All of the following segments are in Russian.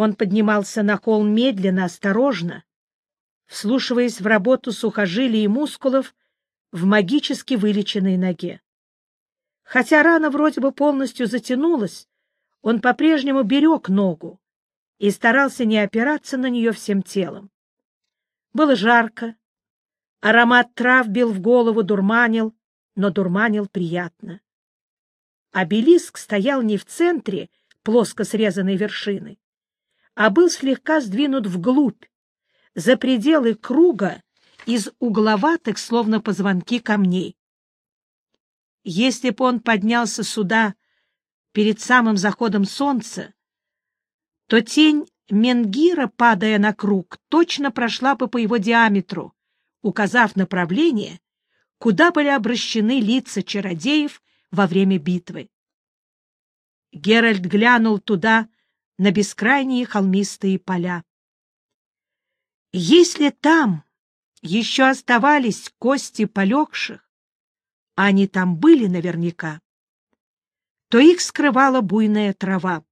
Он поднимался на холм медленно, осторожно, вслушиваясь в работу сухожилий и мускулов в магически вылеченной ноге. Хотя рана вроде бы полностью затянулась, он по-прежнему берег ногу и старался не опираться на нее всем телом. Было жарко, аромат трав бил в голову, дурманил, но дурманил приятно. Обелиск стоял не в центре плоско срезанной вершины, а был слегка сдвинут вглубь, за пределы круга из угловатых, словно позвонки, камней. Если бы он поднялся сюда перед самым заходом солнца, то тень Менгира, падая на круг, точно прошла бы по его диаметру, указав направление, куда были обращены лица чародеев во время битвы. Геральт глянул туда, на бескрайние холмистые поля. Если там еще оставались кости полегших, а они там были наверняка, то их скрывала буйная трава.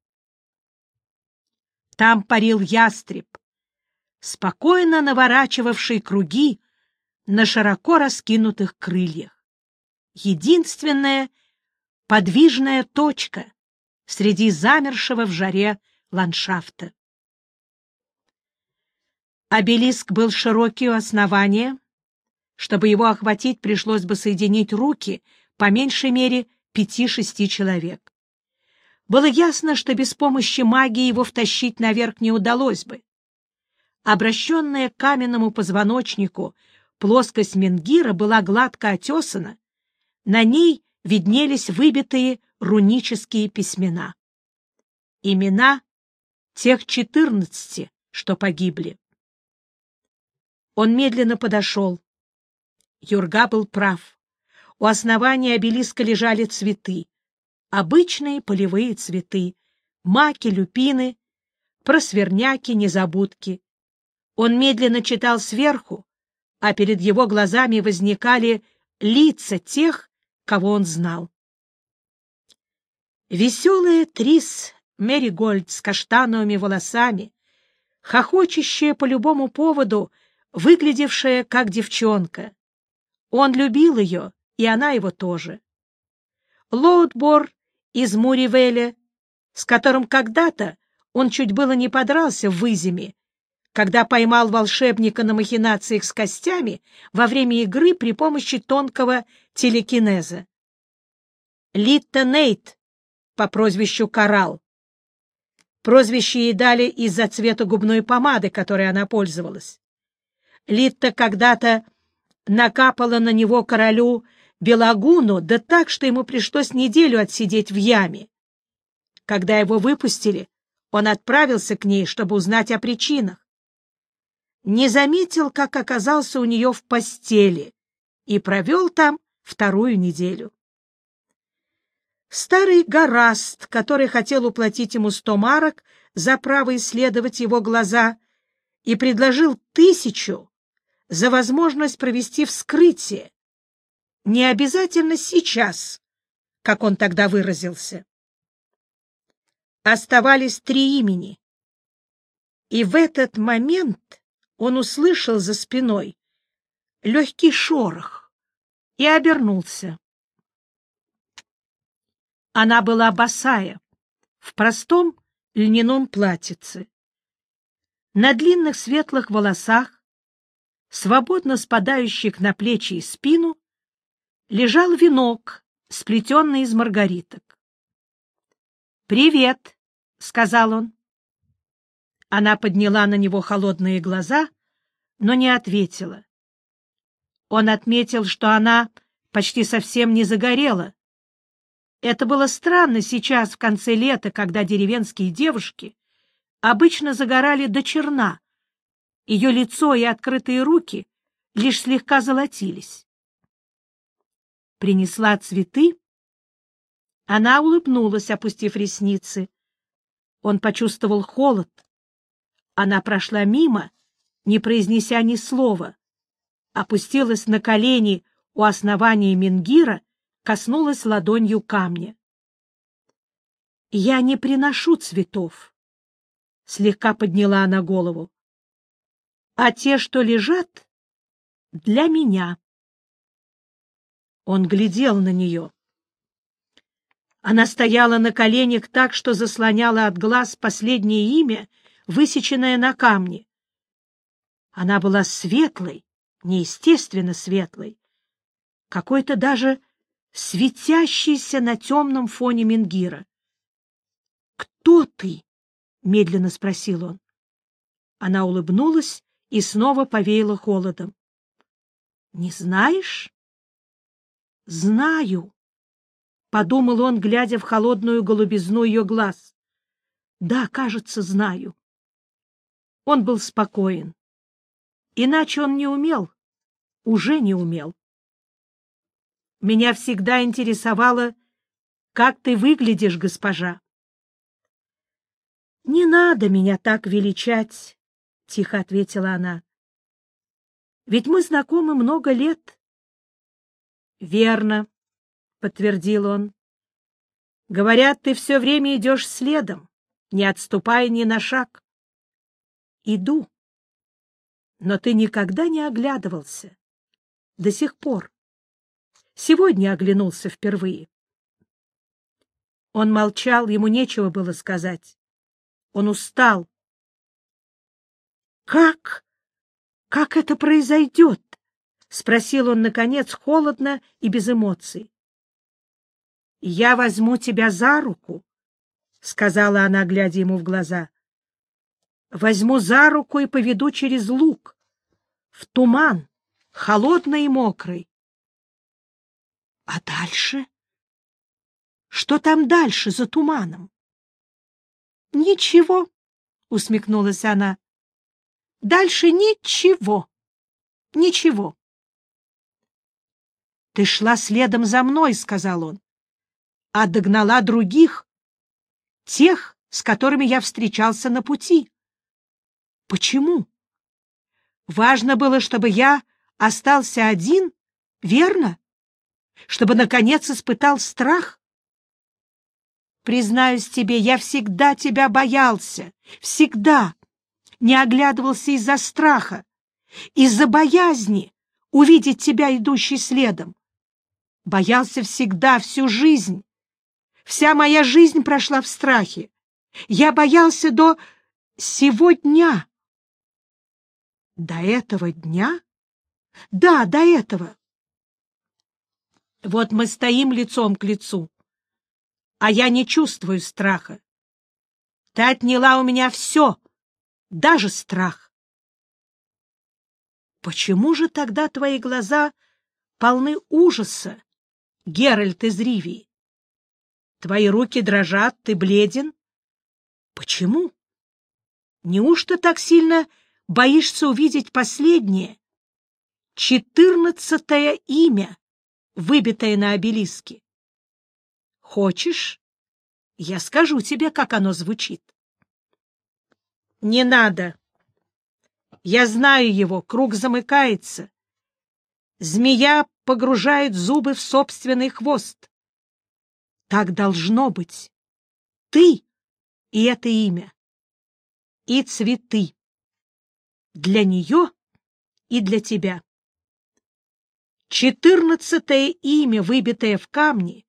Там парил ястреб, спокойно наворачивавший круги на широко раскинутых крыльях. Единственная подвижная точка среди замершего в жаре ландшафта. Обелиск был широкий у основания. Чтобы его охватить, пришлось бы соединить руки по меньшей мере пяти-шести человек. Было ясно, что без помощи магии его втащить наверх не удалось бы. Обращенная к каменному позвоночнику плоскость Менгира была гладко отесана, на ней виднелись выбитые рунические письмена. Имена тех четырнадцати, что погибли. Он медленно подошел. Юрга был прав. У основания обелиска лежали цветы. Обычные полевые цветы. Маки, люпины, просверняки, незабудки. Он медленно читал сверху, а перед его глазами возникали лица тех, кого он знал. Веселая Трис Мэри Гольд с каштановыми волосами, хохочущая по любому поводу, выглядевшая как девчонка. Он любил ее, и она его тоже. Лоудбор из Муривеля, с которым когда-то он чуть было не подрался в Выземе, когда поймал волшебника на махинациях с костями во время игры при помощи тонкого телекинеза. Литта Нейт по прозвищу Коралл, Прозвище ей дали из-за цвета губной помады, которой она пользовалась. Литта когда-то накапала на него королю Белагуну, да так, что ему пришлось неделю отсидеть в яме. Когда его выпустили, он отправился к ней, чтобы узнать о причинах. Не заметил, как оказался у нее в постели, и провел там вторую неделю. Старый гораст, который хотел уплатить ему сто марок за право исследовать его глаза, и предложил тысячу за возможность провести вскрытие. Не обязательно сейчас, как он тогда выразился. Оставались три имени. И в этот момент он услышал за спиной легкий шорох и обернулся. Она была босая, в простом льняном платьице. На длинных светлых волосах, свободно спадающих на плечи и спину, лежал венок, сплетенный из маргариток. «Привет», — сказал он. Она подняла на него холодные глаза, но не ответила. Он отметил, что она почти совсем не загорела, это было странно сейчас, в конце лета, когда деревенские девушки обычно загорали до черна. Ее лицо и открытые руки лишь слегка золотились. Принесла цветы. Она улыбнулась, опустив ресницы. Он почувствовал холод. Она прошла мимо, не произнеся ни слова, опустилась на колени у основания Менгира коснулась ладонью камня. «Я не приношу цветов», слегка подняла она голову. А те, что лежат, для меня. Он глядел на нее. Она стояла на коленях так, что заслоняла от глаз последнее имя, высеченное на камне. Она была светлой, неестественно светлой, какой-то даже светящейся на темном фоне Менгира. — Кто ты? — медленно спросил он. Она улыбнулась и снова повеяла холодом. — Не знаешь? — Знаю, — подумал он, глядя в холодную голубизну ее глаз. — Да, кажется, знаю. Он был спокоен. Иначе он не умел, уже не умел. Меня всегда интересовало, как ты выглядишь, госпожа. — Не надо меня так величать, — тихо ответила она. — Ведь мы знакомы много лет. — Верно, — подтвердил он. — Говорят, ты все время идешь следом, не отступая ни на шаг. — Иду. Но ты никогда не оглядывался. До сих пор. Сегодня оглянулся впервые. Он молчал, ему нечего было сказать. Он устал. «Как? Как это произойдет?» — спросил он, наконец, холодно и без эмоций. «Я возьму тебя за руку», — сказала она, глядя ему в глаза. «Возьму за руку и поведу через луг, в туман, холодный и мокрый. А дальше? Что там дальше, за туманом? Ничего, усмехнулась она. Дальше ничего. Ничего. Ты шла следом за мной, сказал он, а догнала других, тех, с которыми я встречался на пути. Почему? Важно было, чтобы я остался один, верно? Чтобы, наконец, испытал страх? Признаюсь тебе, я всегда тебя боялся, всегда, не оглядывался из-за страха, из-за боязни увидеть тебя, идущий следом. Боялся всегда, всю жизнь. Вся моя жизнь прошла в страхе. Я боялся до сего дня. До этого дня? Да, до этого. Вот мы стоим лицом к лицу, а я не чувствую страха. Ты отняла у меня все, даже страх. Почему же тогда твои глаза полны ужаса, Геральт из Ривии? Твои руки дрожат, ты бледен. Почему? Неужто так сильно боишься увидеть последнее, четырнадцатое имя, выбитое на обелиске. Хочешь, я скажу тебе, как оно звучит. Не надо. Я знаю его, круг замыкается. Змея погружает зубы в собственный хвост. Так должно быть. Ты и это имя. И цветы. Для нее и для тебя. Четырнадцатое имя, выбитое в камне,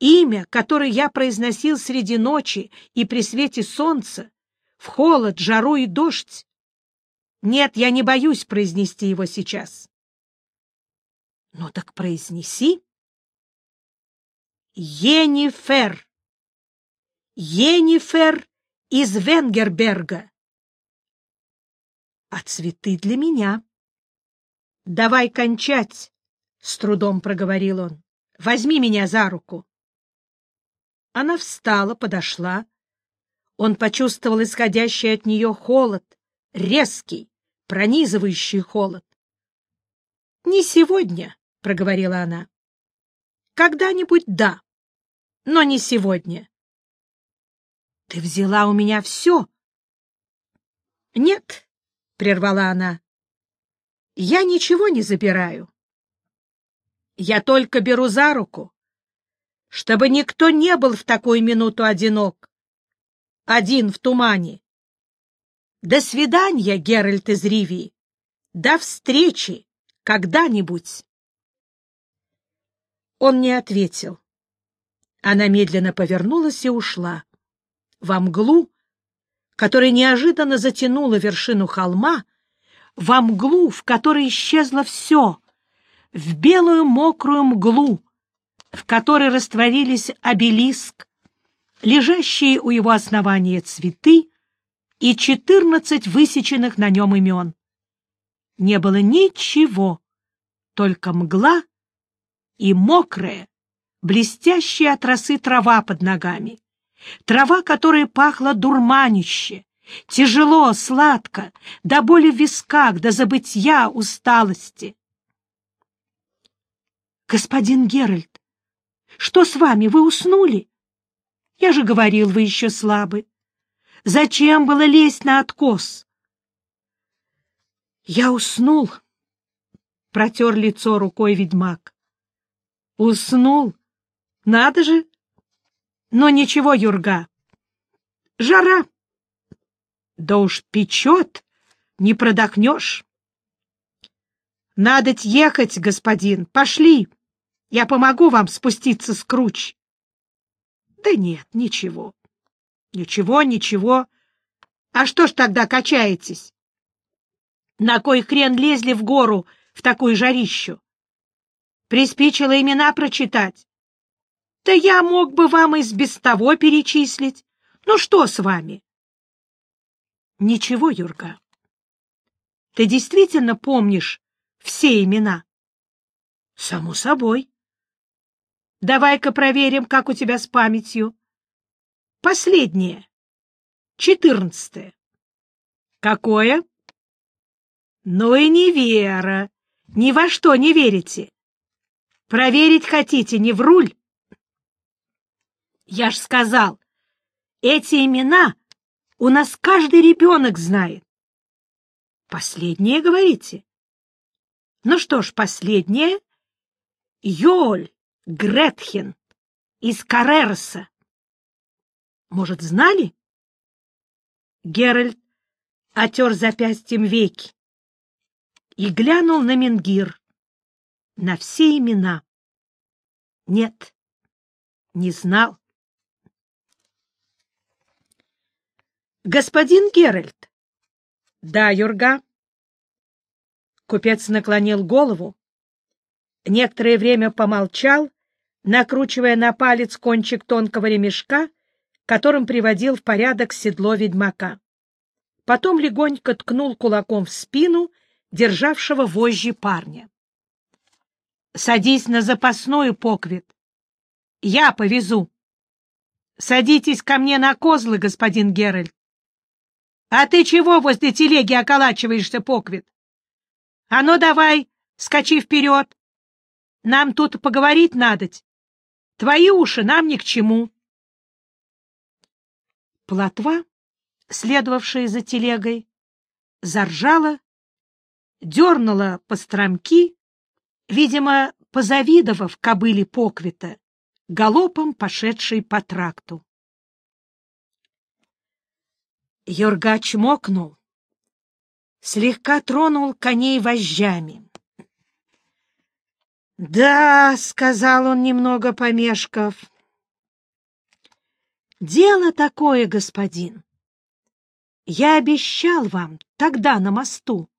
имя, которое я произносил среди ночи и при свете солнца, в холод, жару и дождь. Нет, я не боюсь произнести его сейчас. Ну так произнеси. Енифер. Енифер из Венгерберга. А цветы для меня. — Давай кончать, — с трудом проговорил он. — Возьми меня за руку. Она встала, подошла. Он почувствовал исходящий от нее холод, резкий, пронизывающий холод. — Не сегодня, — проговорила она. — Когда-нибудь да, но не сегодня. — Ты взяла у меня все. — Нет, — прервала она, я ничего не забираю. Я только беру за руку, чтобы никто не был в такую минуту одинок, один в тумане, До свидания, Геральт из Ривии. До встречи когда-нибудь. Он не ответил. Она медленно повернулась и ушла. Во мглу, которая неожиданно затянула вершину холма, во мглу, в которой исчезло все, в белую мокрую мглу, в которой растворились обелиск, лежащие у его основания цветы и четырнадцать высеченных на нем имен. Не было ничего, только мгла и мокрая, блестящая от росы трава под ногами, трава, которая пахла дурманище, тяжело, сладко, до боли в висках, до забытья, усталости. «Господин Геральт, что с вами, вы уснули? Я же говорил, вы еще слабы. Зачем было лезть на откос?» «Я уснул», — протер лицо рукой ведьмак. «Уснул? Надо же! Но ничего, Юрга. Жара. Да уж печет, не продохнешь. Надо ехать, господин, пошли. Я помогу вам спуститься с круч. Да нет, ничего. Ничего, ничего. А что ж тогда качаетесь? На кой хрен лезли в гору в такую жарищу? Приспичило имена прочитать. Да я мог бы вам из без того перечислить. Ну что с вами? Ничего, Юрка. Ты действительно помнишь все имена? Само собой. Давай-ка проверим, как у тебя с памятью. Последнее. Четырнадцатое. Какое? Ну и не вера. Ни во что не верите. Проверить хотите, не в руль? Я ж сказал, эти имена у нас каждый ребенок знает. Последнее, говорите? Ну что ж, последнее — Йоль Гретхен из Карерса. Может, знали? Геральт отер запястьем веки и глянул на Менгир, на все имена. Нет, не знал. Господин Геральт. Да, Юрга. Купец наклонил голову, некоторое время помолчал, накручивая на палец кончик тонкого ремешка, которым приводил в порядок седло ведьмака. Потом легонько ткнул кулаком в спину державшего вожжи парня. — Садись на запасную, Поквит. Я повезу. Садитесь ко мне на козлы, господин Геральт. А ты чего возле телеги околачиваешься, Поквит? А ну давай, скачи вперед. Нам тут поговорить надоть. Твои уши нам ни к чему. Плотва, следовавшая за телегой, заржала, дернула по стромки, видимо, позавидовав кобыле Поквита, галопом пошедшей по тракту. Юргач мокнул, слегка тронул коней вожжами. — Да, — сказал он, немного помешков, — дело такое, господин. Я обещал вам тогда на мосту.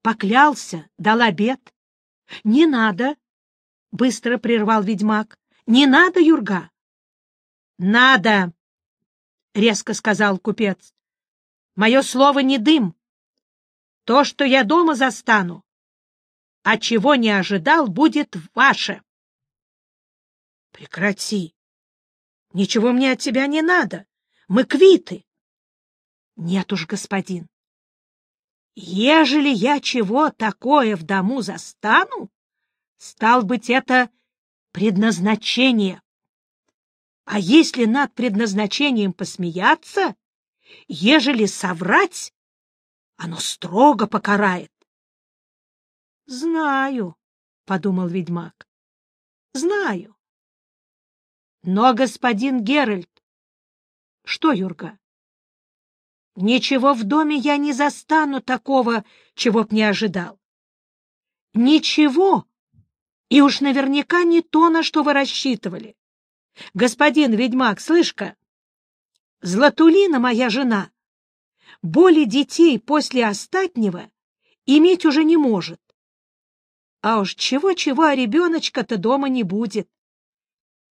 Поклялся, дал обед. — Не надо, — быстро прервал ведьмак. — Не надо, Юрга. — Надо, — резко сказал купец. Мое слово не дым. То, что я дома застану, а чего не ожидал, будет ваше. Прекрати. Ничего мне от тебя не надо. Мы квиты. Нет уж, господин. Ежели я чего такое в дому застану, стал быть, это предназначение. А если над предназначением посмеяться, ежели соврать, оно строго покарает. — Знаю, — подумал ведьмак, — знаю. — Но, господин Геральт... — Что, Юрга? Ничего в доме я не застану такого, чего б не ожидал. Ничего, и уж наверняка не то, на что вы рассчитывали. Господин ведьмак, слышь-ка, Златулина, моя жена, боли детей после остатнего иметь уже не может. А уж чего-чего, а ребеночка-то дома не будет.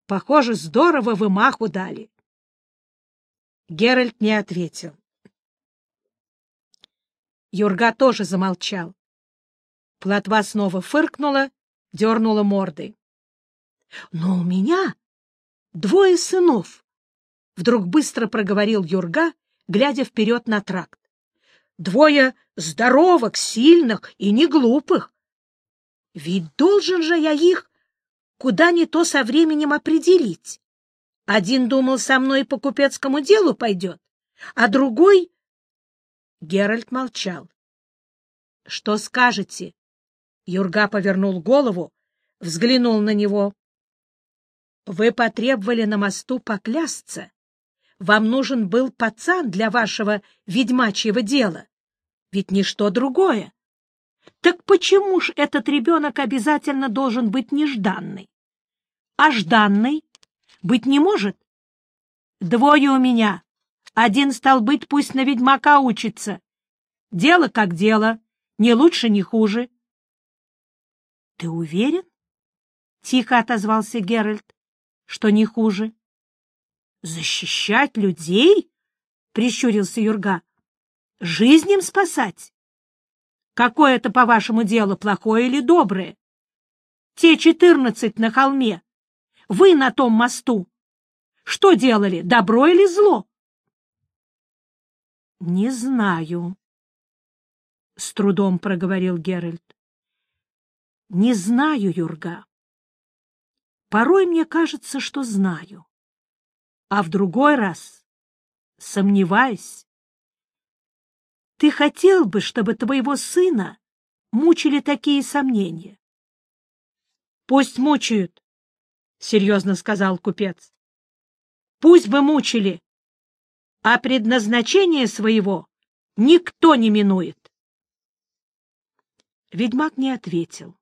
Похоже, здорово вы маху дали. Геральт не ответил. Юрга тоже замолчал. Плотва снова фыркнула, дернула мордой. — Но у меня двое сынов, — вдруг быстро проговорил Юрга, глядя вперед на тракт. — Двое здоровых, сильных и не глупых. Ведь должен же я их куда не то со временем определить. Один думал, со мной по купецкому делу пойдет, а другой... Геральт молчал. — Что скажете? Юрга повернул голову, взглянул на него. — Вы потребовали на мосту поклясться. Вам нужен был пацан для вашего ведьмачьего дела. Ведь ничто другое. Так почему ж этот ребенок обязательно должен быть нежданный? А жданный быть не может? Двое у меня. Один стал быть, пусть на ведьмака учится. Дело как дело, ни лучше, ни хуже. — Ты уверен? — тихо отозвался Геральт, — что не хуже. — Защищать людей? — прищурился Юрга. — Жизнь им спасать? Какое это, по-вашему, дело, плохое или доброе? Те четырнадцать на холме, вы на том мосту. Что делали, добро или зло? — Не знаю, — с трудом проговорил Геральт. — Не знаю, Юрга. Порой мне кажется, что знаю, а в другой раз сомневаюсь. Ты хотел бы, чтобы твоего сына мучили такие сомнения? — Пусть мучают, — серьезно сказал купец. — Пусть бы мучили, а предназначение своего никто не минует. Ведьмак не ответил.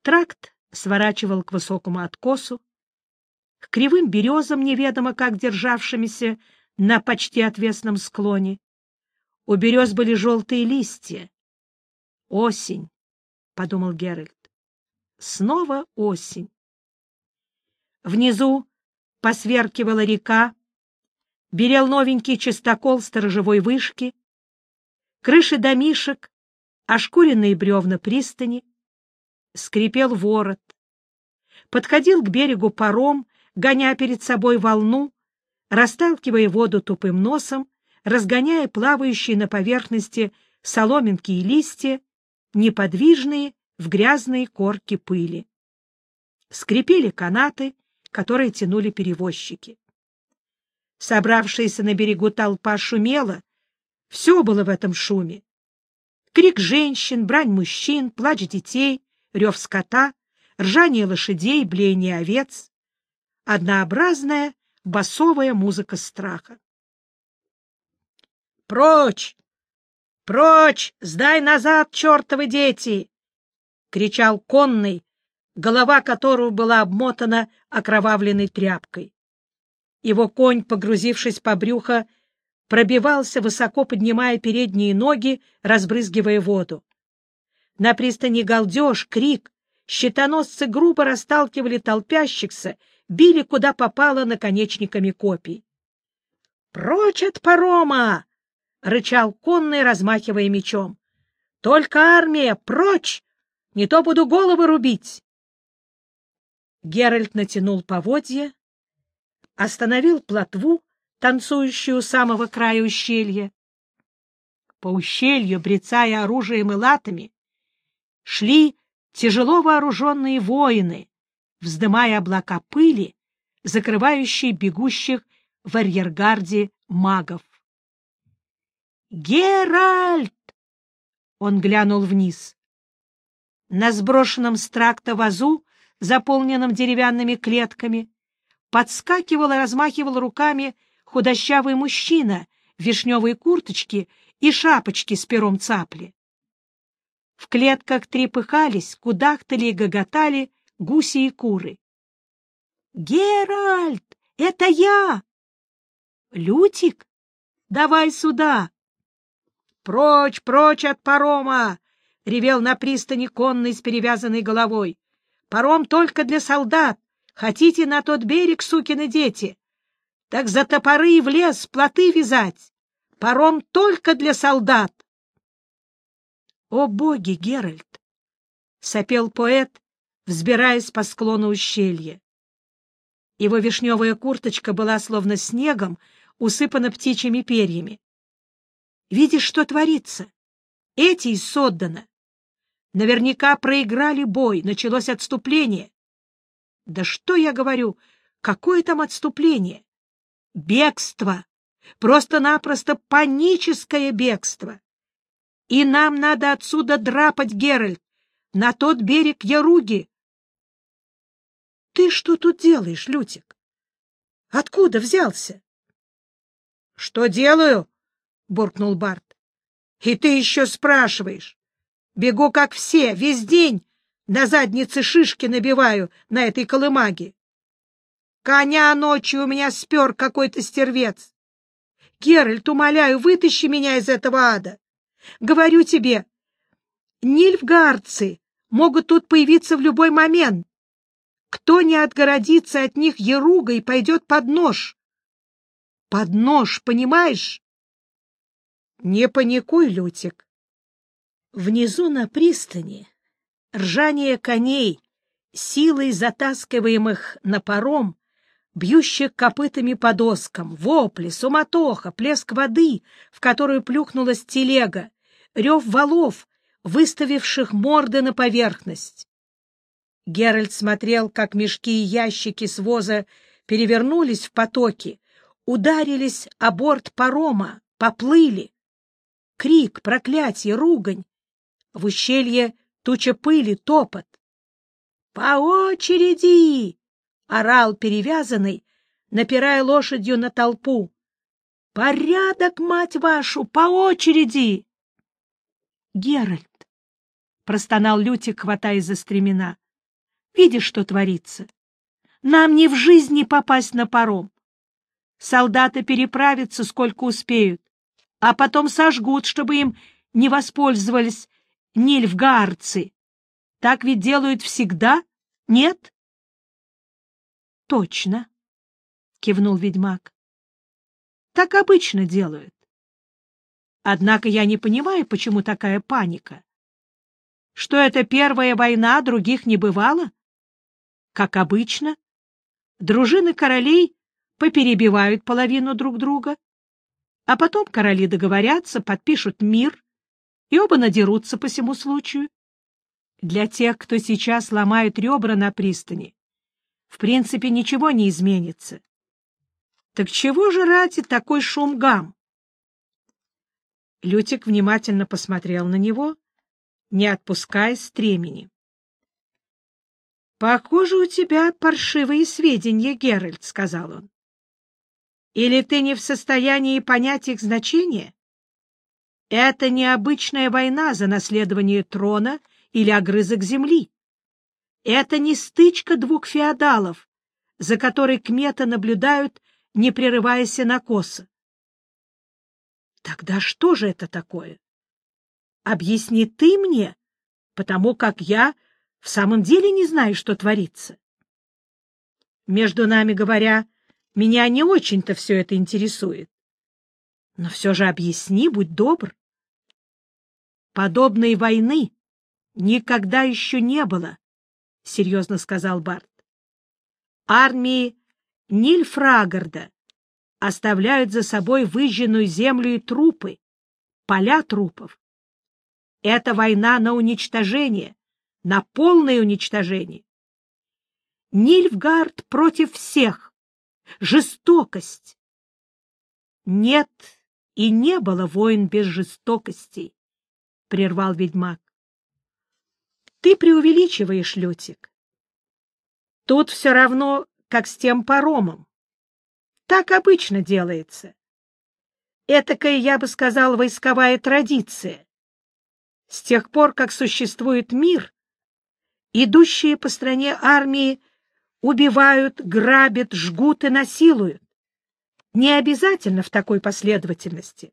Тракт сворачивал к высокому откосу, к кривым березам, неведомо как державшимися на почти отвесном склоне. У берез были желтые листья. «Осень», — подумал Геральт. «Снова осень». Внизу посверкивала река, берел новенький чистокол сторожевой вышки, крыши домишек ошкуренные бревна пристани, скрипел ворот. Подходил к берегу паром, гоня перед собой волну, расталкивая воду тупым носом, разгоняя плавающие на поверхности соломинки и листья, неподвижные в грязные корки пыли. Скрипели канаты, которые тянули перевозчики. Собравшаяся на берегу толпа шумела, все было в этом шуме. Крик женщин, брань мужчин, плач детей, рев скота, ржание лошадей, блеяние овец. Однообразная басовая музыка страха. «Прочь! Прочь! Сдай назад, чертовы дети!» — кричал конный, голова которого была обмотана окровавленной тряпкой. Его конь, погрузившись по брюхо, пробивался, высоко поднимая передние ноги, разбрызгивая воду. На пристани галдеж, крик, щитоносцы грубо расталкивали толпящихся, били куда попало наконечниками копий. «Прочь от парома!» — рычал конный, размахивая мечом. «Только армия! Прочь! Не то буду головы рубить!» Геральт натянул поводья, остановил плотву танцующую у самого края ущелья. По ущелью, брецая оружием и латами, шли тяжело вооруженные воины, вздымая облака пыли, закрывающие бегущих в арьергарде магов. «Геральт!» Он глянул вниз. На сброшенном с тракта вазу, заполненном деревянными клетками, подскакивал и размахивал руками худощавый мужчина в вишневые курточки и шапочки с пером цапли. В клетках трепыхались, кудахтали и гоготали гуси и куры. «Геральт, это я!» «Лютик, давай сюда!» «Прочь, прочь от парома!» — ревел на пристани конный с перевязанной головой. «Паром только для солдат. Хотите на тот берег, сукины дети? Так за топоры и в лес плоты вязать. Паром только для солдат!» «О боги, Геральт!» — сопел поэт, взбираясь по склону ущелья. Его вишневая курточка была словно снегом, усыпана птичьими перьями. Видишь, что творится? Эти из Соддана наверняка проиграли бой, началось отступление. Да что я говорю, какое там отступление? Бегство! Просто-напросто паническое бегство! И нам надо отсюда драпать, Геральт, на тот берег Яруги, — Ты что тут делаешь, Лютик? Откуда взялся? — Что делаю? — буркнул Барт. — И ты еще спрашиваешь. Бегу, как все, весь день на заднице шишки набиваю на этой колымаге. Коня ночью у меня спер какой-то стервец. Геральт, умоляю, вытащи меня из этого ада. Говорю тебе, нильфгардцы могут тут появиться в любой момент. Кто не отгородится от них еругой, пойдет под нож. Под нож, понимаешь? Не паникуй, Лютик. Внизу на пристани ржание коней, силой затаскиваемых на паром, бьющих копытами по доскам, вопли, суматоха, плеск воды, в которую плюхнулась телега, рев валов, выставивших морды на поверхность. Геральт смотрел, как мешки и ящики с воза перевернулись в потоке, ударились о борт парома, поплыли. Крик, проклятие, ругань. В ущелье туча пыли, топот. «По очереди!» — орал перевязанный, напирая лошадью на толпу. «Порядок, мать вашу, по очереди!» «Геральт!» — простонал Лютик, хватаясь за стремена. Видишь, что творится? Нам не в жизни попасть на паром. Солдаты переправятся, сколько успеют, а потом сожгут, чтобы им не воспользовались нильфгаарцы. Так ведь делают всегда, нет? — Точно, — кивнул ведьмак. — Так обычно делают. Однако я не понимаю, почему такая паника. Что это первая война, других не бывало? — как обычно, дружины королей поперебивают половину друг друга, а потом короли договорятся, подпишут мир, и оба надерутся по всему случаю. Для тех, кто сейчас ломает ребра на пристани, в принципе ничего не изменится. Так чего же ради такой шум-гам? Лютик внимательно посмотрел на него, не отпуская стремени. «Похоже, у тебя паршивые сведения, Геральт», — сказал он. «Или ты не в состоянии понять их значение? Это необычная война за наследование трона или огрызок земли. Это не стычка двух феодалов, за которой кметы наблюдают, не прерываясь на косы. Тогда что же это такое? Объясни ты мне, потому как я в самом деле не знаю, что творится. Между нами говоря, меня не очень-то все это интересует. Но все же объясни, будь добр. Подобной войны никогда еще не было, — серьезно сказал Барт. Армии Нильфрагарда оставляют за собой выжженную землю и трупы, поля трупов. Это война на уничтожение, на полное уничтожение. Нильфгард против всех. Жестокость. Нет и не было войн без жестокостей, — прервал ведьмак. Ты преувеличиваешь, Лютик. Тут все равно, как с тем паромом. Так обычно делается. этакая, я бы сказал, войсковая традиция. С тех пор, как существует мир, идущие по стране армии убивают, грабят, жгут и насилуют. Не обязательно в такой последовательности.